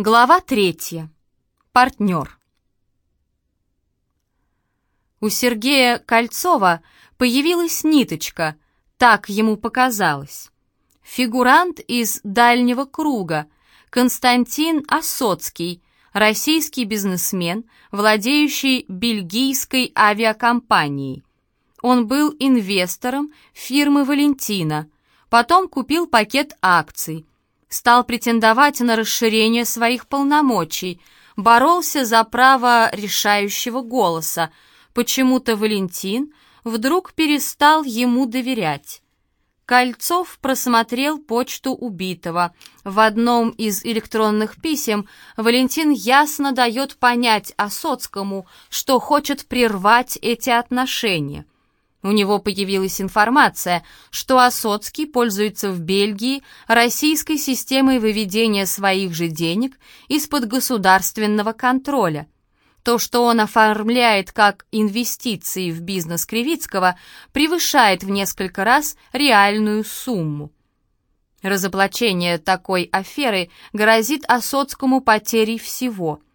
Глава третья. Партнер. У Сергея Кольцова появилась ниточка, так ему показалось. Фигурант из дальнего круга, Константин Осоцкий, российский бизнесмен, владеющий бельгийской авиакомпанией. Он был инвестором фирмы «Валентина», потом купил пакет акций, стал претендовать на расширение своих полномочий, боролся за право решающего голоса. Почему-то Валентин вдруг перестал ему доверять. Кольцов просмотрел почту убитого. В одном из электронных писем Валентин ясно дает понять Осоцкому, что хочет прервать эти отношения — у него появилась информация, что Осоцкий пользуется в Бельгии российской системой выведения своих же денег из-под государственного контроля. То, что он оформляет как инвестиции в бизнес Кривицкого, превышает в несколько раз реальную сумму. Разоблачение такой аферы грозит Осоцкому потерей всего –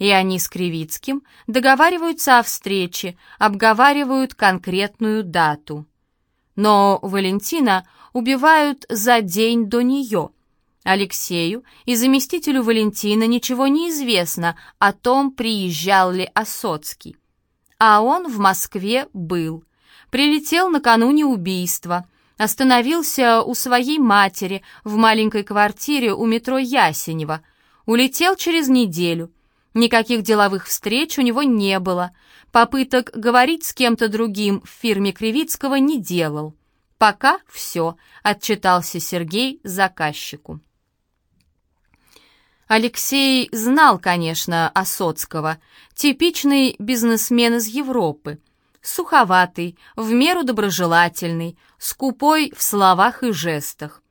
и они с Кривицким договариваются о встрече, обговаривают конкретную дату. Но Валентина убивают за день до нее. Алексею и заместителю Валентина ничего не известно о том, приезжал ли Осоцкий. А он в Москве был. Прилетел накануне убийства, остановился у своей матери в маленькой квартире у метро Ясенева, улетел через неделю – Никаких деловых встреч у него не было. Попыток говорить с кем-то другим в фирме Кривицкого не делал. «Пока все», — отчитался Сергей заказчику. Алексей знал, конечно, Осоцкого. Типичный бизнесмен из Европы. Суховатый, в меру доброжелательный, скупой в словах и жестах.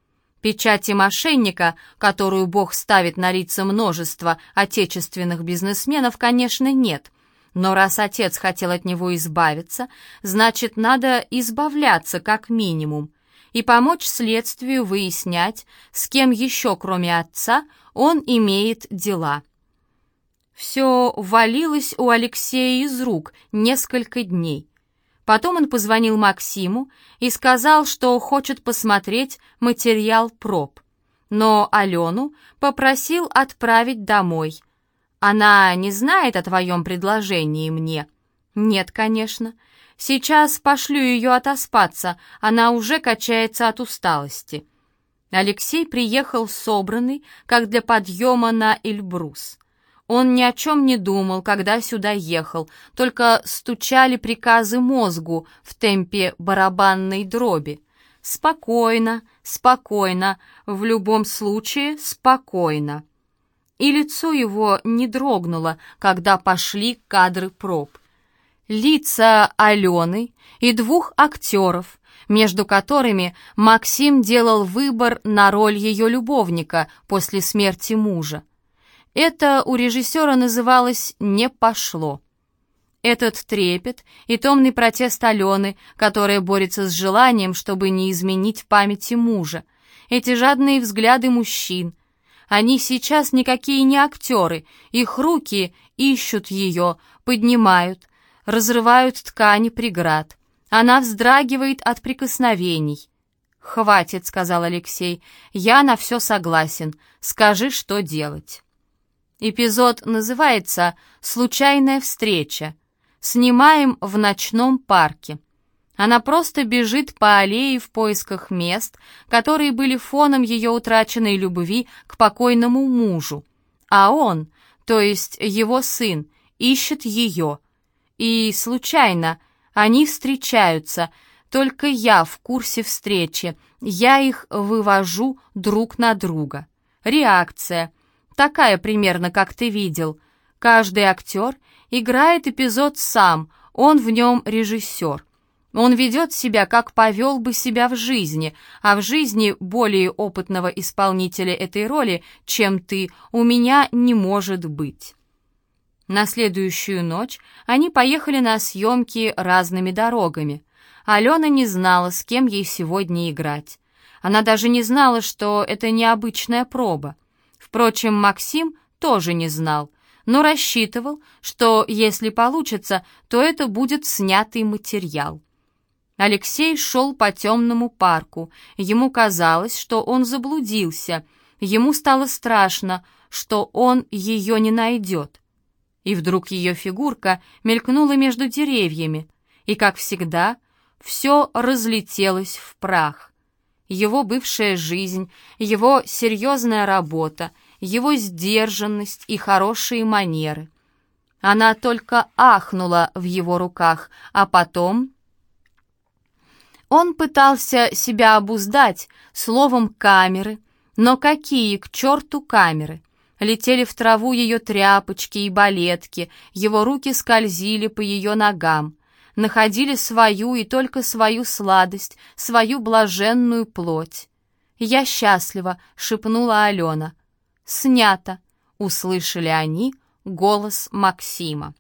Печати мошенника, которую Бог ставит на лица множества отечественных бизнесменов, конечно, нет. Но раз отец хотел от него избавиться, значит, надо избавляться как минимум и помочь следствию выяснять, с кем еще, кроме отца, он имеет дела. Все валилось у Алексея из рук несколько дней. Потом он позвонил Максиму и сказал, что хочет посмотреть материал проб. Но Алену попросил отправить домой. Она не знает о твоем предложении мне? Нет, конечно. Сейчас пошлю ее отоспаться, она уже качается от усталости. Алексей приехал собранный, как для подъема на Эльбрус. Он ни о чем не думал, когда сюда ехал, только стучали приказы мозгу в темпе барабанной дроби. Спокойно, спокойно, в любом случае спокойно. И лицо его не дрогнуло, когда пошли кадры проб. Лица Алены и двух актеров, между которыми Максим делал выбор на роль ее любовника после смерти мужа. Это у режиссера называлось «не пошло». Этот трепет и томный протест Алены, которая борется с желанием, чтобы не изменить памяти мужа, эти жадные взгляды мужчин. Они сейчас никакие не актеры, их руки ищут ее, поднимают, разрывают ткани преград. Она вздрагивает от прикосновений. «Хватит», — сказал Алексей, — «я на все согласен. Скажи, что делать». Эпизод называется «Случайная встреча». Снимаем в ночном парке. Она просто бежит по аллее в поисках мест, которые были фоном ее утраченной любви к покойному мужу. А он, то есть его сын, ищет ее. И случайно они встречаются, только я в курсе встречи, я их вывожу друг на друга. Реакция — такая примерно, как ты видел. Каждый актер играет эпизод сам, он в нем режиссер. Он ведет себя, как повел бы себя в жизни, а в жизни более опытного исполнителя этой роли, чем ты, у меня не может быть. На следующую ночь они поехали на съемки разными дорогами. Алена не знала, с кем ей сегодня играть. Она даже не знала, что это необычная проба. Впрочем, Максим тоже не знал, но рассчитывал, что если получится, то это будет снятый материал. Алексей шел по темному парку. Ему казалось, что он заблудился. Ему стало страшно, что он ее не найдет. И вдруг ее фигурка мелькнула между деревьями, и, как всегда, все разлетелось в прах. Его бывшая жизнь, его серьезная работа, его сдержанность и хорошие манеры. Она только ахнула в его руках, а потом... Он пытался себя обуздать словом «камеры», но какие к черту камеры? Летели в траву ее тряпочки и балетки, его руки скользили по ее ногам, находили свою и только свою сладость, свою блаженную плоть. «Я счастлива», — шепнула Алена. «Снято», — услышали они голос Максима.